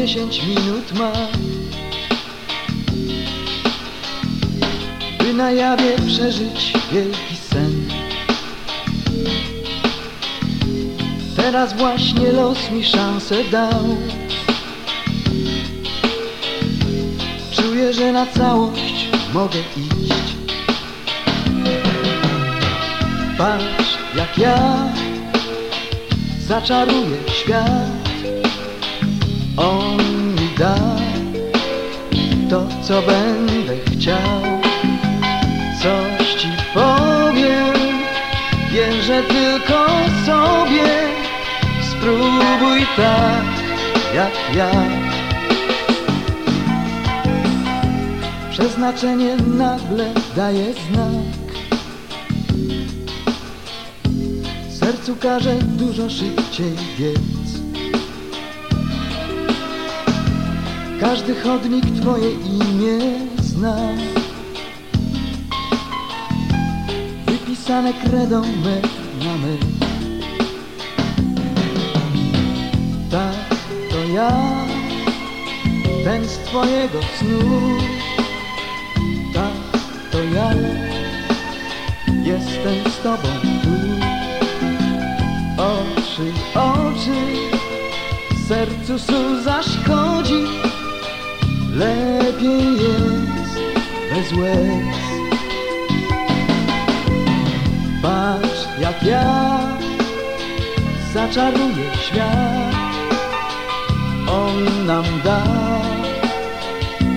Dziesięć minut ma By na jawie przeżyć wielki sen. Teraz właśnie los mi szansę dał. Czuję, że na całość mogę iść. Patrz jak ja zaczaruję świat On mi da to, co będę chciał. Coś ci powiem, wierzę tylko sobie. Spróbuj tak, jak ja. Przeznaczenie nagle daje znak. Sercu każe dużo szybciej biec Każdy chodnik Twoje imię zna. Wypisane kredą metr na metr Tak, to ja Ten z Twojego snu. Tak, to ja Jestem z Tobą tu. Oczy, oczy Sercu su zaszkodzi Lepiej jest bez łez. Patrz jak ja zaczaruję świat. On nam da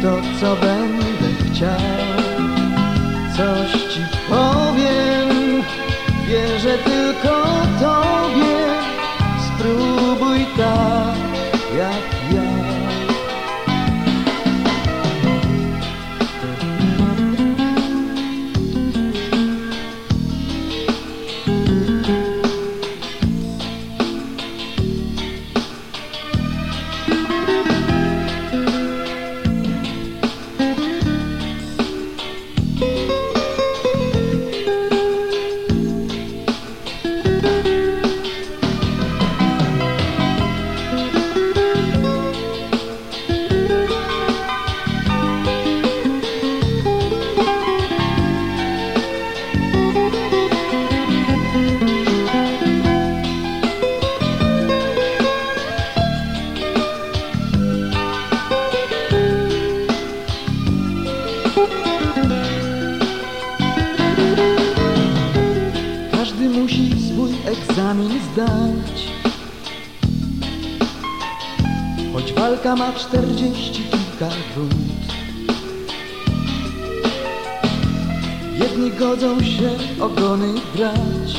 to co będę chciał. Coś ci powiem, wierzę tylko tobie egzamin zdać. Choć walka ma czterdzieści kilka rund Jedni godzą się ogony brać.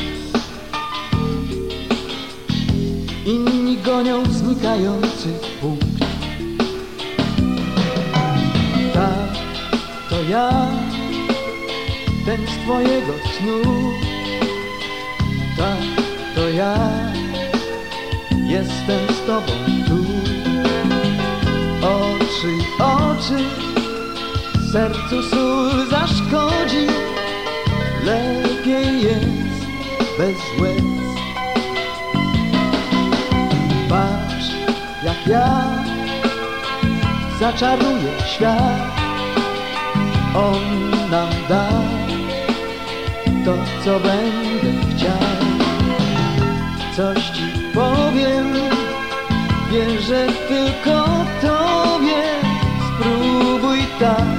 Inni gonią znikający punkt. Tak, to ja ten z twojego snu to ja jestem z tobą tu. Oczy, oczy, sercu sól zaszkodzi. Lepiej jest bez łez. Patrz, jak ja zaczaruję świat. On nam da to, co będę wierzę tylko tobie Spróbuj tak,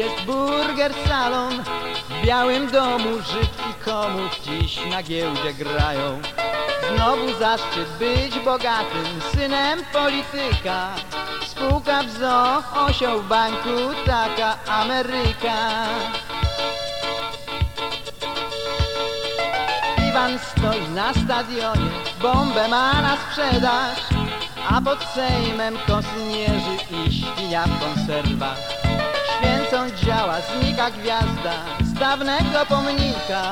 jest burger salon. W białym domu Żyd i dziś na giełdzie grają. Znowu zaszczyt być bogatym synem polityka. Spółka w zoo, osioł w banku, taka Ameryka. Iwan stoi na stadionie, bombę ma na sprzedaż, a pod Sejmem kosmierzy i świnia w konserwach. Święcą działa, znika gwiazda z dawnego pomnika.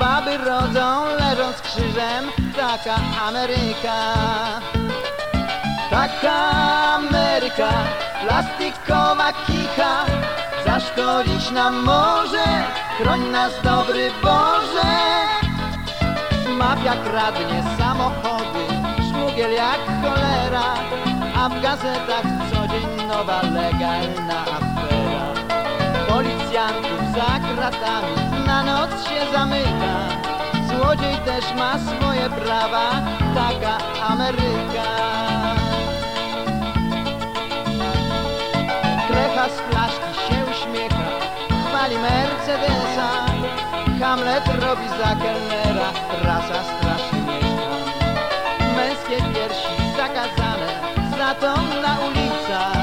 Baby rodzą, leżąc krzyżem, taka Ameryka. Taka Ameryka, plastikowa kicha, zaszkodzić nam może, chroń nas dobry Boże. Mafia kradnie samochody, szmugiel jak cholera, a w gazetach co dzień nowa legalna. Policjantów za kratami na noc się zamyka, złodziej też ma swoje prawa, taka Ameryka. Klecha z flaszki się uśmiecha, chwali Mercedesa. Hamlet robi za kelnera, rasa straszy mieszka. Męskie piersi zakazane, za to na ulicach.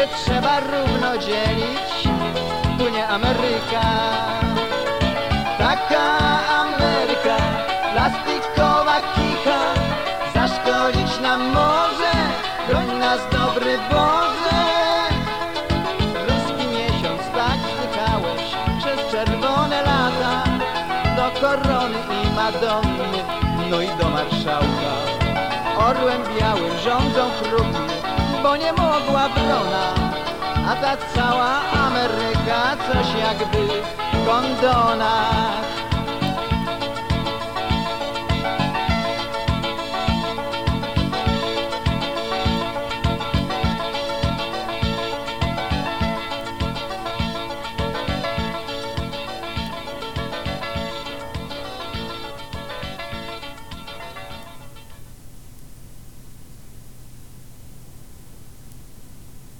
Się trzeba równo dzielić, tu nie Ameryka. Taka Ameryka, plastikowa kicha, zaszkodzić nam może, broń nas dobry Boże. Ruski miesiąc, tak zdychałeś przez czerwone lata, do korony i Madonny, no i do marszałka. Orłem białym rządzą kruki, bo nie mogła wrona, a ta cała Ameryka coś jakby w kondonach.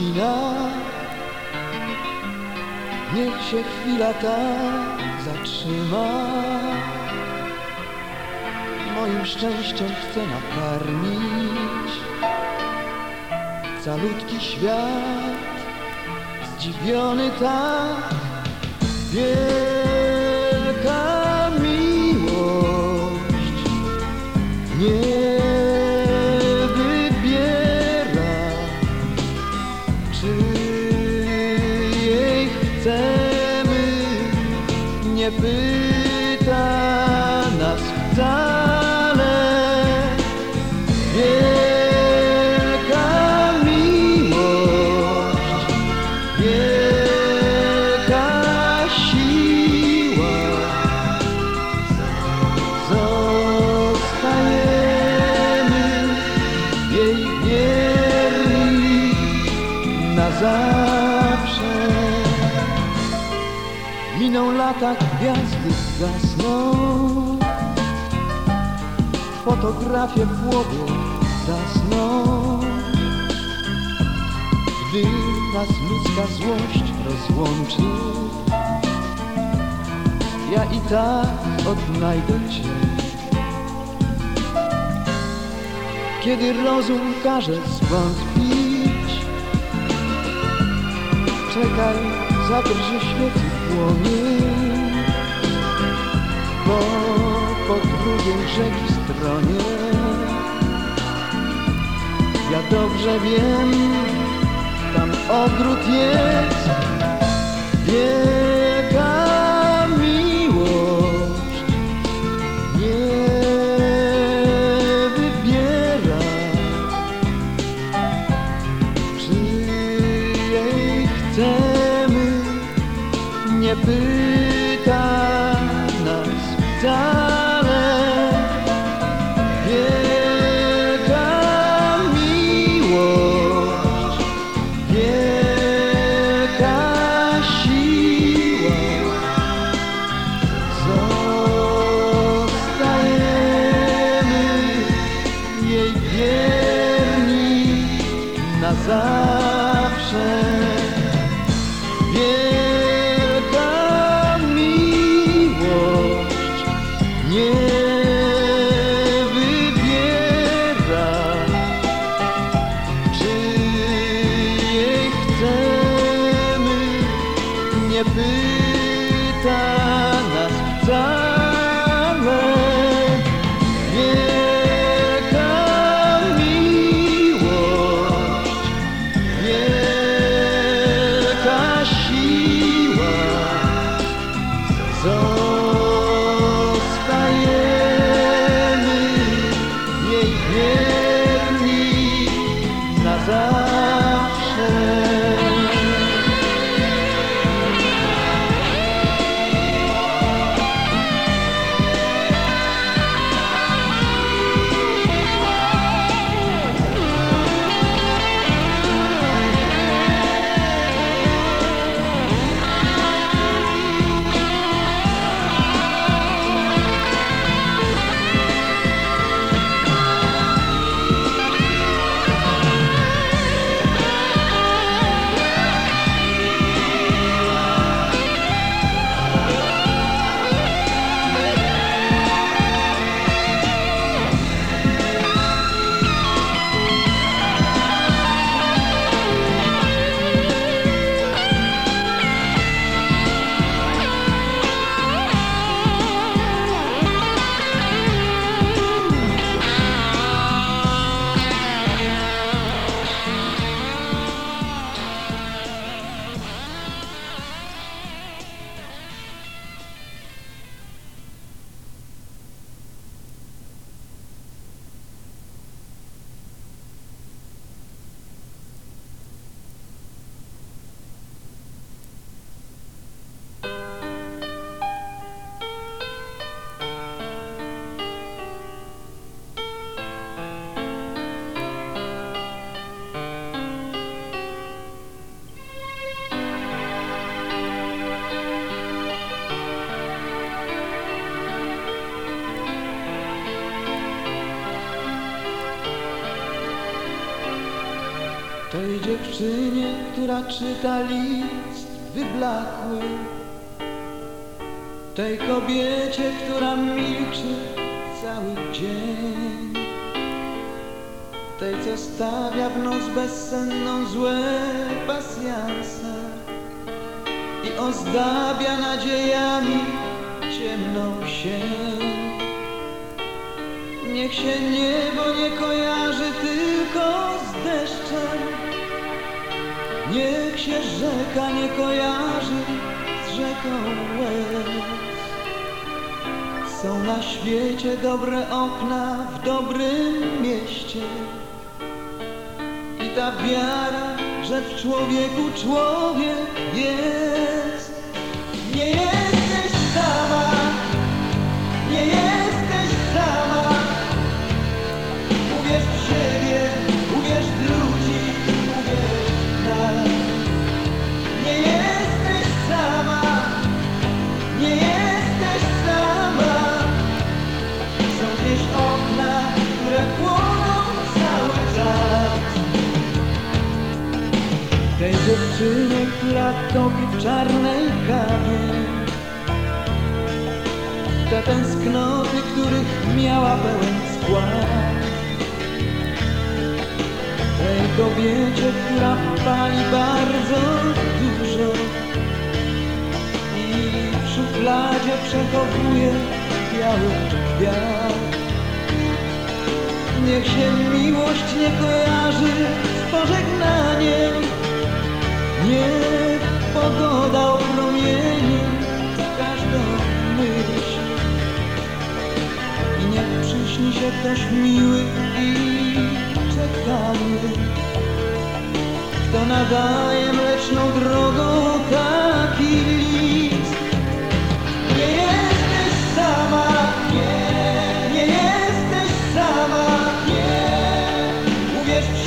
godzina. Niech się chwila ta zatrzyma. Moim szczęściem chcę nakarmić Calutki świat Zdziwiony tak. Wielka miłość Nie Lata, gwiazdy gasną Fotografie w głowie zasną Gdy nas ludzka złość rozłączy Ja i tak odnajdę Cię. Kiedy rozum każe zwątpić Czekaj, zadrży świeci płomień Bo po drugiej rzeki stronie. Ja dobrze wiem, tam ogród jest Wielka która czyta list wyblakły. Tej kobiecie, która milczy cały dzień. Tej, co stawia w noc bezsenną złe pasjanse I ozdabia nadziejami ciemną sień. Niech się niebo nie kojarzy tylko z deszczem Niech się rzeka nie kojarzy z rzeką łez. Są na świecie dobre okna w dobrym mieście. I ta wiara, że w człowieku człowiek jest. Nie jesteś Dziewczynie, która topi w czarnej kawie. Te tęsknoty, których miała pełen skład. Tej kobiecie, która pali bardzo dużo. I w szufladzie przechowuje biały kwiat. Niech się miłość nie kojarzy z pożegnaniem, niech pogoda opromieni każdą myśl. I niech przyśni się ktoś miły i czekamy. Kto nadaje mleczną drogą taki Nie jesteś sama, nie, nie jesteś sama, nie. Uwierz w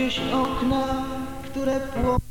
gdzieś okna, które płoną.